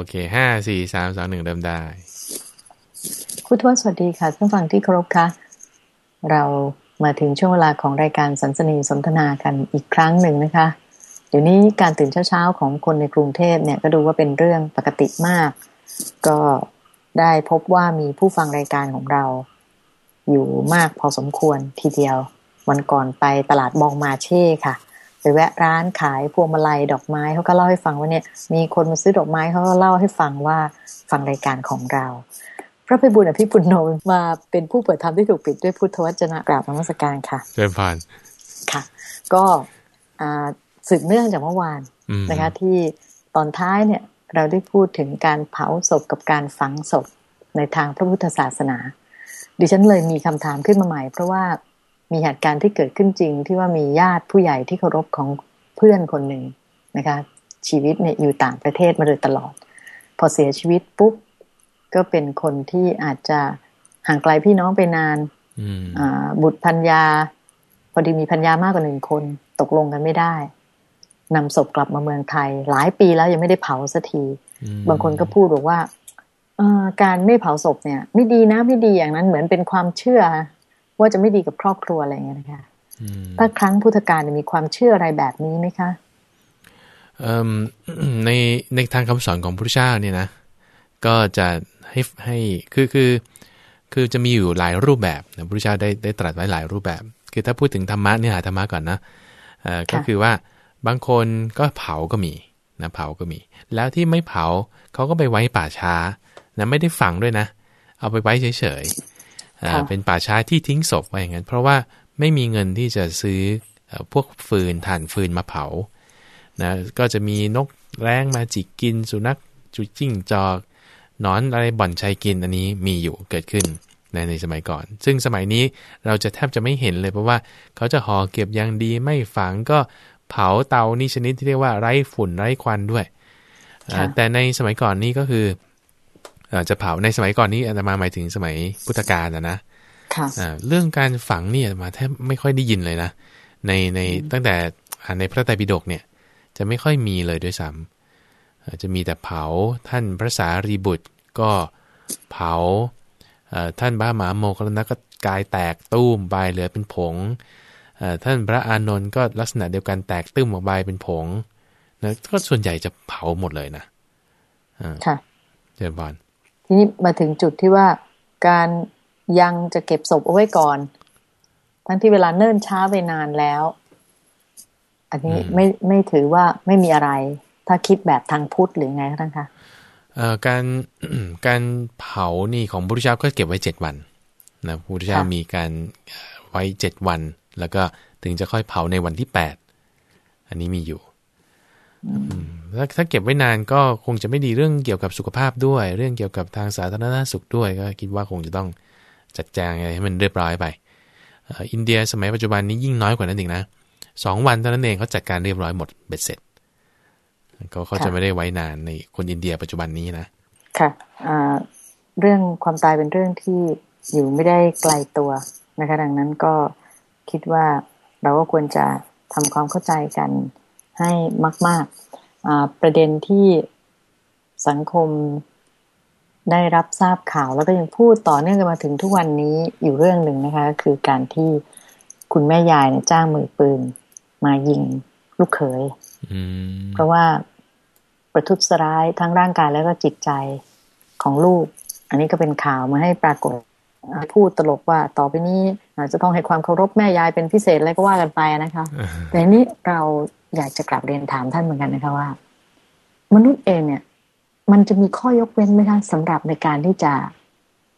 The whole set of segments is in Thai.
โอเคห้าสี่สามสองหนึ่งเริ่มได้คุณทวดสวัสดีค่ะท่านฟังที่เคารพค่ะ เรามาถึงช่วงเวลาของรายการสันสนีสนทนากันอีกครั้งหนึ่งนะคะ เดี๋ยวนี้การตื่นเช้าๆของคนในกรุงเทพเนี่ยก็ดูว่าเป็นเรื่องปกติมาก ก็ได้พบว่ามีผู้ฟังรายการของเรา อยู่มากพอสมควรทีเดียว วันก่อนไปตลาดบองมาเช่ค่ะ ไปแวะร้านขายพวงมาลัยดอกไม้เขาก็เล่าให้ฟังว่าเนี่ย มีคนมาซื้อดอกไม้เขาก็เล่าให้ฟังว่าฟังรายการของเรา พระพิบุญอภิปุณโนมาเป็นผู้เปิดธรรมที่ถูกปิดด้วยพุทธวจนะกราบนมัสการค่ะเชิญผ่านค่ะ ก็สืบเนื่องจากเมื่อวานนะคะ ที่ตอนท้ายเนี่ยเราได้พูดถึงการเผาศพกับการฝังศพในทางพระพุทธศาสนา ดิฉันเลยมีคำถามขึ้นมาใหม่ เพราะว่า มีเหตุการณ์ที่เกิดขึ้นจริง ที่ว่ามีญาติผู้ใหญ่ที่เคารพของเพื่อนคนหนึ่งนะคะ ชีวิตเนี่ยอยู่ต่างประเทศมาโดยตลอด พอเสียชีวิตปุ๊บก็เป็นคนที่อาจจะห่างไกลพี่น้องไปนานบุตรพัญญาพอดีมีพัญญามากกว่าหนึ่งคนตกลงกันไม่ได้นำศพกลับมาเมืองไทย หลายปีแล้วยังไม่ได้เผาสักที บางคนก็พูดบอกว่าการไม่เผาศพเนี่ย ไม่ดีนะไม่ดีอย่างนั้นเหมือนเป็นความเชื่อ ว่าจะไม่ดีกับครอบครัวอะไรอย่างเงี้ยนะคะถ้าครั้งพุทธกาลมีความเชื่ออะไรแบบนี้ไหมคะในในทางคำสอนของพระเจ้าเนี่ยนะก็จะให้ให้คือคือคือจะมีอยู่หลายรูปแบบนะพระเจ้าได้ได้ตรัสไว้หลายรูปแบบ คือถ้าพูดถึงธรรมะเนี่ยธรรมะก่อนนะก็คือว่าบางคนก็เผาก็มีนะเผาก็มี แล้วที่ไม่เผาเขาก็ไปไว้ป่าช้านะไม่ได้ฝังด้วยนะ เอาไปไว้เฉย เป็นป่าช้าที่ทิ้งศพไว้อย่างนั้น เพราะว่าไม่มีเงินที่จะซื้อพวกฟืนถ่านฟืนมาเผานะก็จะมีนกแร้งมาจิกกิน สุนัขจุจิ้งจอกนอนอะไรบ่อนชัยกินอันนี้มีอยู่เกิดขึ้นในในสมัยก่อน ซึ่งสมัยนี้เราจะแทบจะไม่เห็นเลยเพราะว่าเขาจะห่อเก็บอย่างดีไม่ฝังก็เผาเตานี่ชนิดที่เรียกว่าไร้ฝุ่นไร้ควันด้วย แต่ในสมัยก่อนนี้ก็คือ จะเผาในสมัยก่อนนี้อาตมาหมายถึงสมัยพุทธกาลนะนะเรื่องการฝังเนี่ยมาแทบไม่ค่อยได้ยินเลยนะ ในในตั้งแต่ในพระไตรปิฎกเนี่ย จะไม่ค่อยมีเลยด้วยซ้ำจะมีแต่เผาท่านพระสารีบุตรก็เผาท่านบ้าหมาโมกรณะก็กายแตกตุ้มไปเหลือเป็นผงท่านพระอานนท์ก็ลักษณะเดียวกันแตกตุ้มออกไปเป็นผงนะก็ส่วนใหญ่จะเผาหมดเลยนะค่ะเจริญพร ทีนี้มาถึงจุดที่ว่าการยังจะเก็บศพเอาไว้ก่อน ทั้งที่เวลาเนิ่นช้าไปนานแล้ว อันนี้ไม่ไม่ถือว่าไม่มีอะไร ถ้าคิดแบบทางพุทธหรือไงท่านคะการการเผานี่ของพระพุทธเจ้าก็เก็บไว้เจ็ดวันนะพระพุทธเจ้ามีการไว้เจ็ดวัน แล้วก็ถึงจะค่อยเผาในวันที่แปดอันนี้มีอยู่ ถ้าถ้าเก็บไว้นานก็คงจะไม่ดีเรื่องเกี่ยวกับสุขภาพด้วย เรื่องเกี่ยวกับทางสาธารณสุขด้วยก็คิดว่าคงจะต้องจัดแจงอะไรให้มันเรียบร้อยไปอินเดียสมัยปัจจุบันนี้ยิ่งน้อยกว่านั้นอีกนะสองวันเท่านั้นเองเขาจัดการเรียบร้อยหมดเบ็ดเสร็จก็เขาจะไม่ได้ไว้นานในคนอินเดียปัจจุบันนี้นะ ค่ะเรื่องความตายเป็นเรื่องที่อยู่ไม่ได้ไกลตัวนะคะ ดังนั้นก็คิดว่าเราก็ควรจะทำความเข้าใจกัน ให้มากๆ ประเด็นที่สังคมได้รับทราบข่าวแล้วก็ยังพูดต่อเนื่องกันมาถึงทุกวันนี้อยู่เรื่องหนึ่งนะคะ คือการที่คุณแม่ยายเนี่ยจ้างมือปืน มายิงลูกเขยเพราะว่าประทุษร้ายทั้งร่างกายแล้วก็จิตใจของลูก อันนี้ก็เป็นข่าวมาให้ปรากฏพูดตลกว่าต่อไปนี้จะต้องให้ความเคารพแม่ยายเป็นพิเศษอะไรก็ว่ากันไปนะคะ แต่นี้เรา อยากจะกลับเรียนถามท่านเหมือนกันนะคะว่า มนุษย์เองเนี่ย มันจะมีข้อยกเว้นไหมคะสำหรับในการที่จะ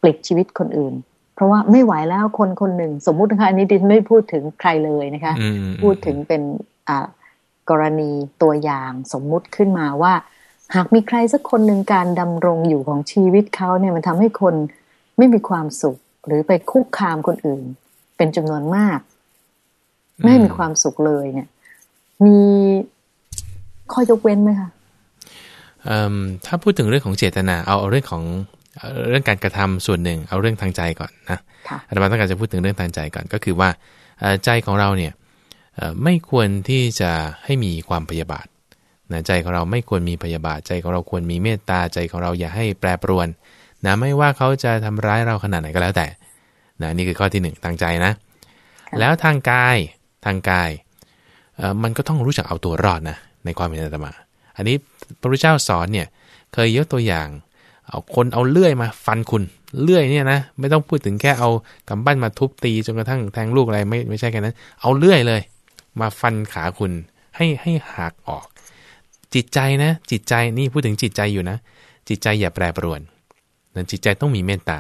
ปลิดชีวิตคนอื่น เพราะว่าไม่ไหวแล้วคนคนหนึ่ง สมมุตินะคะอันนี้ดินไม่พูดถึงใครเลยนะคะ พูดถึงเป็นอ่ากรณีตัวอย่างสมมุติขึ้นมาว่า หากมีใครสักคนหนึ่งการดำรงอยู่ของชีวิตเขาเนี่ยมันทำให้คนไม่มีความสุข หรือไปคุกคามคนอื่น เป็นจำนวนมาก ไม่มีความสุขเลยเนี่ย มีข้อยกเว้นไหมคะถ้าพูดถึงเรื่องของเจตนา เอาเรื่องของเรื่องการกระทำส่วนหนึ่ง เอาเรื่องทางใจก่อนนะอาจารย์ต้องการจะพูดถึงเรื่องทางใจก่อนก็คือว่าใจของเราเนี่ยไม่ควรที่จะให้มีความพยาบาทนะใจของเราไม่ควรมีพยาบาท ใจของเราควรมีเมตตาใจของเราอย่าให้แปรปรวนนะไม่ว่าเขาจะทำร้ายเราขนาดไหนก็แล้วแต่นะนี่คือข้อที่ 1 ทางใจนะ แล้วทางกายทางกายเอ่อ มันก็ต้องรู้จักเอาตัวรอดนะในความเป็นอาตมา อันนี้พระพุทธเจ้าสอนเนี่ยเคยยกตัวอย่าง เอาคนเอาเลื่อยมาฟันคุณเลื่อยเนี่ยนะไม่ต้องพูดถึงแค่เอากำปั้นมาทุบตีจนกระทั่งแทงลูกอะไรไม่ไม่ใช่แค่นั้น เอาเลื่อยเลย มาฟันขาคุณให้ให้หักออก จิตใจนะ จิตใจนี่พูดถึงจิตใจอยู่นะ จิตใจอย่าแปรปรวนนะจิตใจต้องมีเมตตา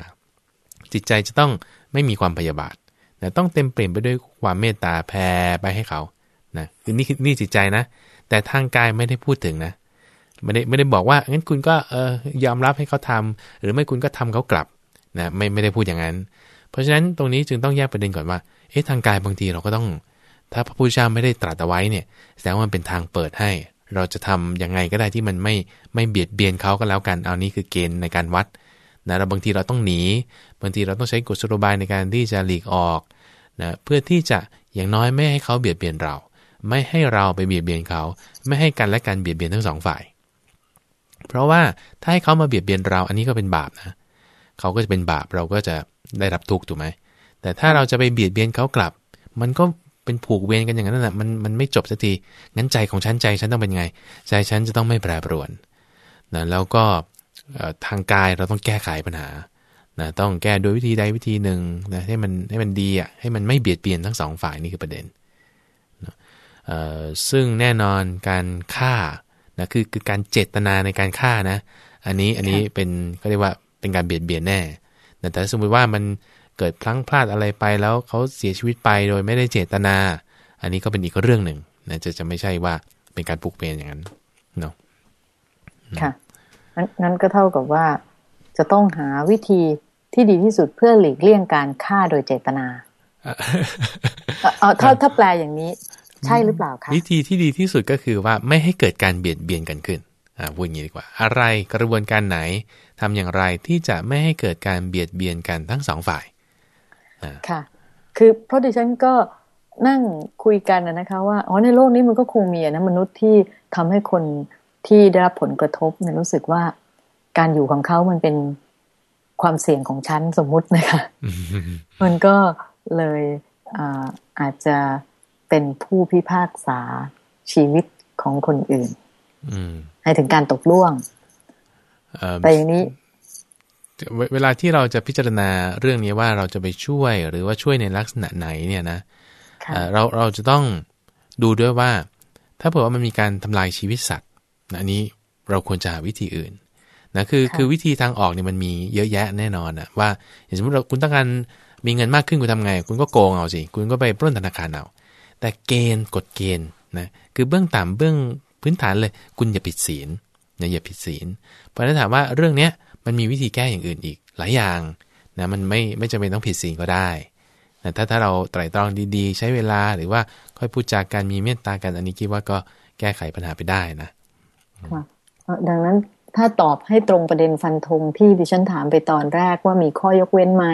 จิตใจจะต้องไม่มีความพยาบาทนะต้องเต็มเปลี่ยนไปด้วยความเมตตาแผ่ไปให้เขา นะคือนี่นี่จิตใจนะ แต่ทางกายไม่ได้พูดถึงนะไม่ได้ไม่ได้บอกว่างั้นคุณก็เออยอมรับให้เขาทำหรือไม่คุณก็ทำเขากลับนะไม่ไม่ได้พูดอย่างนั้น เพราะฉะนั้นตรงนี้จึงต้องแยกประเด็นก่อนว่าเอ๊ะทางกายบางทีเราก็ต้อง ถ้าพระพุทธเจ้าไม่ได้ตรัสเอาไว้เนี่ยแสดงว่ามันเป็นทางเปิดให้ เราจะทำยังไงก็ได้ที่มันไม่ไม่เบียดเบียนเขาก็แล้วกันเอานี้คือเกณฑ์ในการวัดนะเราบางทีเราต้องหนีบางทีเราต้องใช้กุศโลบายในการที่จะหลีกออกนะเพื่อที่จะอย่างน้อยไม่ให้เขาเบียดเบียนเรา ไม่ให้เราไปเบียดเบียนเขา ไม่ให้กันและกันเบียดเบียนทั้งสองฝ่าย เพราะว่าถ้าให้เขามาเบียดเบียนเราอันนี้ก็เป็นบาปนะเขาก็จะเป็นบาปเราก็จะได้รับทุกข์ถูกไหมแต่ถ้าเราจะไปเบียดเบียนเขากลับ มันก็เป็นผูกเวรกันอย่างนั้นแหละมันมันไม่จบสักทีงั้นใจของฉันใจฉันต้องเป็นไง ใจฉันจะต้องไม่แปรปรวนนะแล้วก็ทางกายเราต้องแก้ไขปัญหานะต้องแก้โดยวิธีใดวิธีหนึ่งนะให้มันให้มันดีอะให้มันไม่เบียดเบียนทั้งสองฝ่ายนี่คือประเด็น ซึ่งแน่นอนการฆ่านะคือคือการเจตนาในการฆ่านะ อันนี้อันนี้เป็นก็เรียกว่าเป็นการเบียดเบียนแน่แต่สมมติว่ามันเกิดพลั้งพลาดอะไรไปแล้วเขาเสียชีวิตไปโดยไม่ได้เจตนา อันนี้ก็เป็นอีกเรื่องหนึ่งนะจะจะไม่ใช่ว่าเป็นการปลุกเปลี่ยนอย่างนั้นเนาะค่ะนั้นก็เท่ากับว่าจะต้องหาวิธีที่ดีที่สุดเพื่อหลีกเลี่ยงการฆ่าโดยเจตนา เอาถ้าถ้าแปลอย่างนี้ ใช่หรือเปล่าคะวิธีที่ดีที่สุดก็คือว่าไม่ให้เกิดการเบียดเบียนกันขึ้นอ่าพูดอย่างนี้ดีกว่า อะไรกระบวนการไหนทำอย่างไรที่จะไม่ให้เกิดการเบียดเบียนกันทั้งสองฝ่ายค่ะ คือเพราะดิฉันก็นั่งคุยกันนะคะว่าอ๋อในโลกนี้มันก็คงมีนะมนุษย์ที่ทำให้คนที่ได้รับผลกระทบเนี่ยรู้สึกว่าการอยู่ของเขามันเป็นความเสี่ยงของฉันสมมุตินะคะ มันก็เลยอาอาจจะ เป็นผู้พิพากษาชีวิตของคนอื่นให้ถึงการตกล่วงแต่อย่างนี้ เวลาที่เราจะพิจารณาเรื่องนี้ว่าเราจะไปช่วย หรือว่าช่วยในลักษณะไหนเนี่ยนะเราเราจะต้องดูด้วยว่า ถ้าเผื่อว่ามันมีการทำลายชีวิตสัตว์อันนี้เราควรจะหาวิธีอื่นนะคือคือวิธีทางออกเนี่ยมันมีเยอะแยะแน่นอนอะว่าอย่างสมมติเราคุณต้องการมีเงินมากขึ้นคุณทำไง คุณก็โกงเอาสิ คุณก็ไปปล้นธนาคารเอา แต่เกณฑ์กฎเกณฑ์นะคือเบื้องต่ำเบื้องพื้นฐานเลย คุณอย่าผิดศีลนะอย่าผิดศีลเพราะนั้นถามว่าเรื่องเนี้ยมันมีวิธีแก้อย่างอื่นอีกหลายอย่างนะมันไม่ไม่จำเป็นต้องผิดศีลก็ได้นะถ้าถ้าเราไตร่ตรองดีๆ ใช้เวลาหรือว่าค่อยพูดจากการมีเมตตากันอันนี้คิดว่าก็แก้ไขปัญหาไปได้นะค่ะดังนั้นถ้าตอบให้ตรงประเด็นฟันธงที่ดิฉันถามไปตอนแรกว่ามีข้อยกเว้นไหม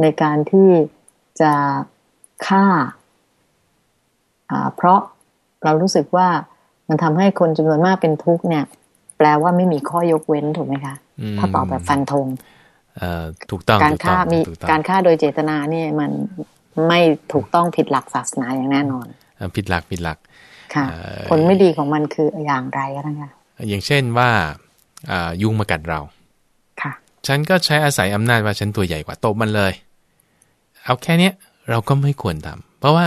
ในการที่จะฆ่า เพราะเรารู้สึกว่ามันทำให้คนจำนวนมากเป็นทุกข์เนี่ย แปลว่าไม่มีข้อยกเว้นถูกไหมคะ ถ้าตอบแบบฟันธงถูกต้องการฆ่ามีการฆ่าโดยเจตนาเนี่ยมันไม่ถูกต้องผิดหลักศาสนาอย่างแน่นอน ผิดหลักผิดหลักค่ะผลไม่ดีของมันคืออย่างไรนะคะอย่างเช่นว่ายุงมากัดเรา ค่ะ ฉันก็ใช้อาศัยอำนาจว่าฉันตัวใหญ่กว่าตบมันเลย เอาแค่เนี้ยเราก็ไม่ควรทำเพราะว่า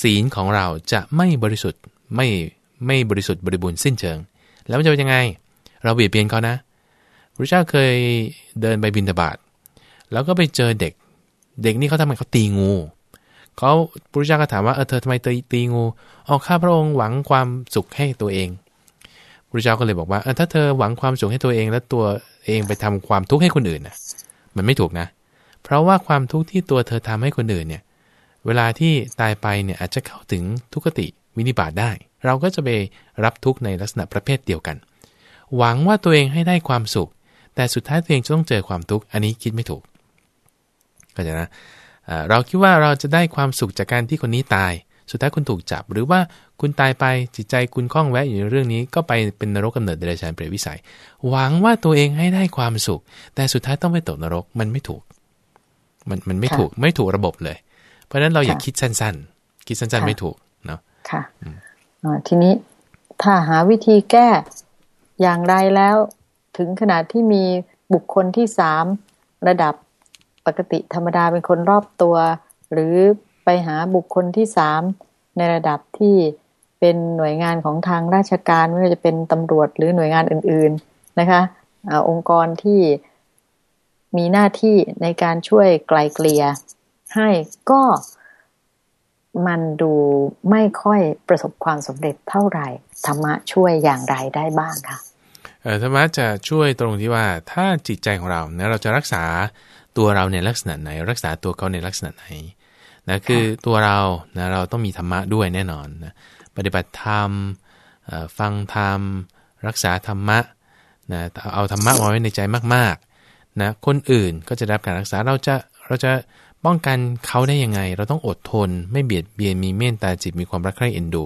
ศีลของเราจะไม่บริสุทธิ์ไม่ไม่บริสุทธิ์บริบูรณ์สิ้นเชิง แล้วจะเป็นยังไง เราเบียดเบียนเขานะพระเจ้าเคยเดินไปบินทบาทแล้วก็ไปเจอเด็ก เด็กนี่เขาทำไมเขาตีงูเขาพระเจ้าก็ถามว่าเออเธอทำไมตีตีงูอ๋อข้าพระองค์หวังความสุขให้ตัวเองพระเจ้าก็เลยบอกว่าเออถ้าเธอหวังความสุขให้ตัวเอง แล้วตัวเองไปทำความทุกข์ให้คนอื่นนะมันไม่ถูกนะ เพราะว่าความทุกข์ที่ตัวเธอทำให้คนอื่นเนี่ย เวลาที่ตายไปเนี่ยอาจจะเข้าถึงทุกติวินิบาตได้ เราก็จะไปรับทุกข์ในลักษณะประเภทเดียวกัน หวังว่าตัวเองให้ได้ความสุข แต่สุดท้ายตัวเองจะต้องเจอความทุกข์อันนี้คิดไม่ถูกก็จะนะเราคิดว่าเราจะได้ความสุขจากการที่คนนี้ตาย สุดท้ายคุณถูกจับ หรือว่าคุณตายไปจิตใจคุณคล้องแวะอยู่ในเรื่องนี้ ก็ไปเป็นนรกกำเนิดเดรัจฉานเปรตวิสัย หวังว่าตัวเองให้ได้ความสุข แต่สุดท้ายต้องไปตกนรกมันไม่ถูก มันมันไม่ถูกไม่ถูกระบบเลย เพราะฉะนั้นเราอย่าคิดสั้นๆ คิดสั้นๆไม่ถูกเนาะค่ะทีนี้ถ้าหาวิธีแก้อย่างไรแล้วถึงขนาดที่มีบุคคลที่สามระดับปกติธรรมดาเป็นคนรอบตัว หรือไปหาบุคคลที่สามในระดับที่เป็นหน่วยงานของทางราชการไม่ว่าจะเป็นตำรวจหรือหน่วยงานอื่น ๆนะคะอองค์กรที่มีหน้าที่ในการช่วยไกลเกลี่ย ให้ก็มันดูไม่ค่อยประสบความสำเร็จเท่าไหร่ธรรมะช่วยอย่างไรได้บ้างคะธรรมะจะช่วยตรงที่ว่าถ้าจิตใจของเราเนี่ยเราจะรักษาตัวเราในลักษณะไหน รักษาตัวเขาในลักษณะไหนนะคือตัวเรานะเราต้องมีธรรมะด้วยแน่นอนนะปฏิบัติธรรมฟังธรรม รักษาธรรมะนะเอาธรรมะมาไว้ในใจมากๆนะคนอื่นก็จะรับการรักษาเราจะเราจะ ป้องกันเขาได้ยังไง เราต้องอดทน ไม่เบียดเบียนมีเมตตาจิตมีความรักใคร่เอ็นดู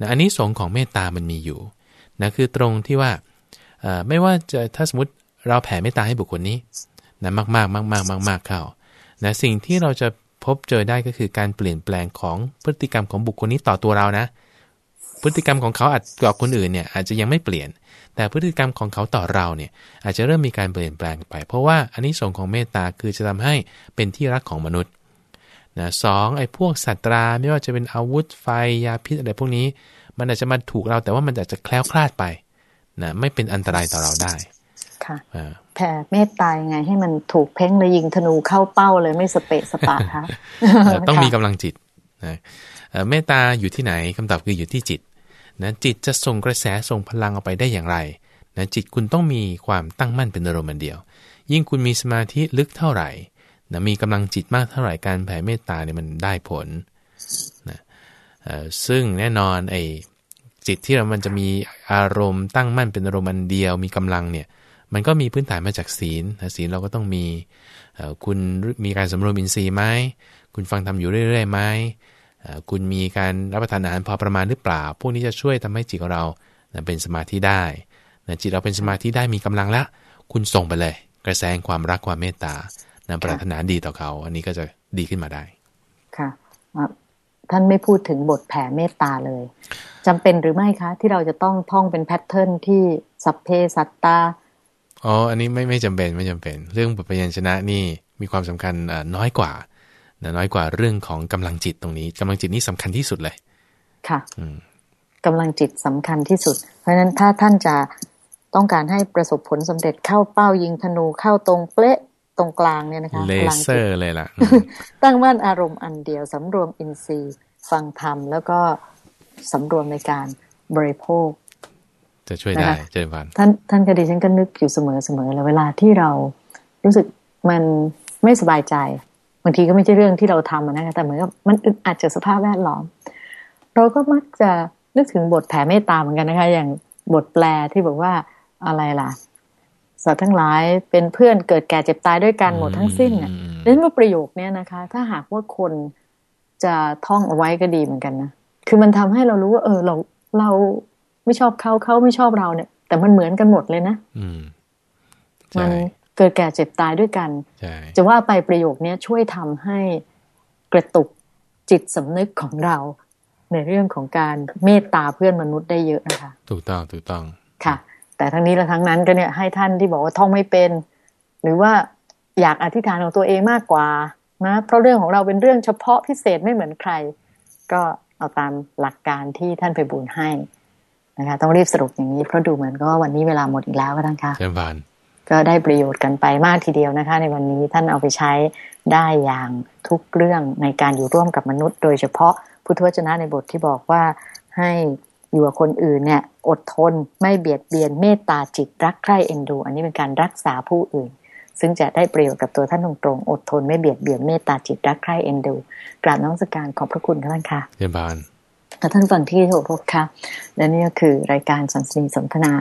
นะอันนี้สงของเมตตามันมีอยู่นะคือตรงที่ว่าไม่ว่าจะถ้าสมมติเราแผ่เมตตาให้บุคคลนี้นะมากมากมากมากมากมากเข้านะสิ่งที่เราจะพบเจอได้ก็คือการเปลี่ยนแปลงของพฤติกรรมของบุคคลนี้ต่อตัวเรานะ พฤติกรรมของเขาอาจต่อคนอื่นเนี่ยอาจจะยังไม่เปลี่ยน แต่พฤติกรรมของเขาต่อเราเนี่ยอาจจะเริ่มมีการเปลี่ยนแปลงไป เพราะว่าอันนี้ส่งของเมตตาคือจะทำให้เป็นที่รักของมนุษย์นะสองไอ้พวกสัตราไม่ว่าจะเป็นอาวุธไฟยาพิษอะไรพวกนี้ มันอาจจะมาถูกเราแต่ว่ามันอาจจะแคล้วคลาดไปนะไม่เป็นอันตรายต่อเราได้ค่ะแผ่เมตตายังไงให้มันถูกเพ่งเลยยิงธนูเข้าเป้าเลยไม่สเปะสปะคะต้องมีกำลังจิตนะ เมตตาอยู่ที่ไหนคำตอบคืออยู่ที่จิตนะจิตจะส่งกระแสส่งพลังออกไปได้อย่างไรนะจิตคุณต้องมีความตั้งมั่นเป็นอารมณ์เดียว ยิ่งคุณมีสมาธิลึกเท่าไหร่นะมีกำลังจิตมากเท่าไหร่การแผ่เมตตาเนี่ยมันได้ผลนะซึ่งแน่นอนไอ้จิตที่เรามันจะมีอารมณ์ตั้งมั่นเป็นอารมณ์อันเดียวมีกำลังเนี่ยมันก็มีพื้นฐานมาจากศีลศีลเราก็ต้องมีคุณมีการสำรวมอินทรีย์ไหมคุณฟังทำอยู่เรื่อยๆไหม คุณมีการรับประทานอาหารพอประมาณหรือเปล่า พวกนี้จะช่วยทำให้จิตของเราเป็นสมาธิได้จิตเราเป็นสมาธิได้มีกำลังแล้วคุณส่งไปเลย กระแสความรักความเมตตานำปรารถนาดีต่อเขา อันนี้ก็จะดีขึ้นมาได้ ค่ะท่านไม่พูดถึงบทแผ่เมตตาเลยจำเป็นหรือไม่คะ ที่เราจะต้องท่องเป็น pattern ที่สัพเพสัตตาอ๋ออันนี้ไม่ไม่จำเป็นไม่จำเป็น เรื่องบทพยัญชนะนี่มีความสำคัญน้อยกว่า น้อยกว่าเรื่องของกำลังจิตตรงนี้กำลังจิตนี่สำคัญที่สุดเลย ค่ะกำลังจิตสำคัญที่สุด เพราะฉะนั้นถ้าท่านจะต้องการให้ประสบผลสำเร็จเข้าเป้ายิงธนูเข้าตรงเป๊ะตรงกลางเนี่ยนะคะเลเซอร์เลยล่ะ ตั้งมั่นอารมณ์อันเดียวสำรวมอินทรีย์ฟังธรรมแล้วก็สำรวมในการบริโภค จะช่วยได้เจริญพันท่านท่านคดีฉันก็นึกอยู่เสมอเสมอเลยเวลาที่เรารู้สึกมันไม่สบายใจ บางทีก็ไม่ใช่เรื่องที่เราทำนะคะแต่เหมือนกับมันอึดอัดจากสภาพแวดล้อม เราก็มักจะนึกถึงบทแผ่เมตตาเหมือนกันนะคะ อย่างบทแปลที่บอกว่าอะไรล่ะสัตว์ทั้งหลายเป็นเพื่อนเกิดแก่เจ็บตายด้วยกันหมดทั้งสิ้นเนี่ยดังนั้นว่าประโยคนี้นะคะ ถ้าหากว่าคนจะท่องเอาไว้ก็ดีเหมือนกันนะคือมันทำให้เรารู้ว่า เออเราเราไม่ชอบเขาเขาไม่ชอบเราเนี่ย แต่มันเหมือนกันหมดเลยนะมัน เกิดแก่เจ็บตายด้วยกันจะว่าไปประโยคนี้ช่วยทำให้กระตุกจิตสำนึกของเรา ในเรื่องของการเมตตาเพื่อนมนุษย์ได้เยอะนะคะ ถูกต้องถูกต้องค่ะ แต่ทั้งนี้และทั้งนั้นก็เนี่ยให้ท่านที่บอกว่าท่องไม่เป็น หรือว่าอยากอธิษฐานของตัวเองมากกว่านะเพราะเรื่องของเราเป็นเรื่องเฉพาะพิเศษไม่เหมือนใคร ก็เอาตามหลักการที่ท่านไปบุญให้นะคะ ต้องรีบสรุปอย่างนี้เพราะดูเหมือนก็วันนี้เวลาหมดอีกแล้วท่านคะเชิญบาน ก็ได้ประโยชน์กันไปมากทีเดียวนะคะ ในวันนี้ท่านเอาไปใช้ได้อย่างทุกเรื่องในการอยู่ร่วมกับมนุษย์ โดยเฉพาะพุทธวจนะในบทที่บอกว่าให้อยู่กับคนอื่นเนี่ยอดทนไม่เบียดเบียนเมตตาจิตรักใคร่เอ็นดู อันนี้เป็นการรักษาผู้อื่น ซึ่งจะได้ประโยชน์กับตัวท่านตรงๆอดทนไม่เบียดเบียนเมตตาจิตรักใคร่เอ็นดูกราบน้อมสักการขอบพระคุณท่านค่ะเยี่ยมบานท่านฟังที่โทรพค่ะและนี่ก็คือรายการสันสนีสนทนา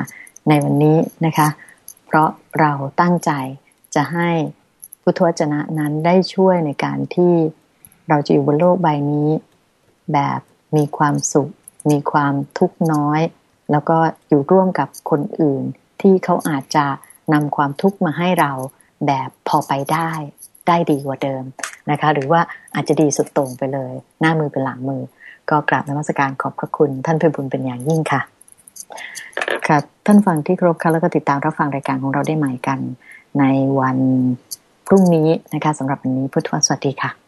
ในวันนี้นะคะเพ ราะเราตั้งใจจะให้พุทธวจนะนั้นได้ช่วยในการที่เราจะอยู่บนโลกใบนี้ แบบมีความสุข มีความทุกข์น้อย แล้วก็อยู่ร่วมกับคนอื่น ที่เขาอาจจะนำความทุกข์มาให้เราแบบพอไปได้ได้ดีกว่าเดิมนะคะ หรือว่าอาจจะดีสุดตรงไปเลย หน้ามือเป็นหลังมือ ก็กราบนมัสการขอบพระคุณท่านเพื่อบุญเป็นอย่างยิ่งค่ะ ค่ะ ท่านฟังที่ครบค่ะแล้วก็ติดตามรับฟังรายการของเราได้ใหม่กัน ในวันพรุ่งนี้นะคะสำหรับวันนี้พุทธวสวัสดีค่ะ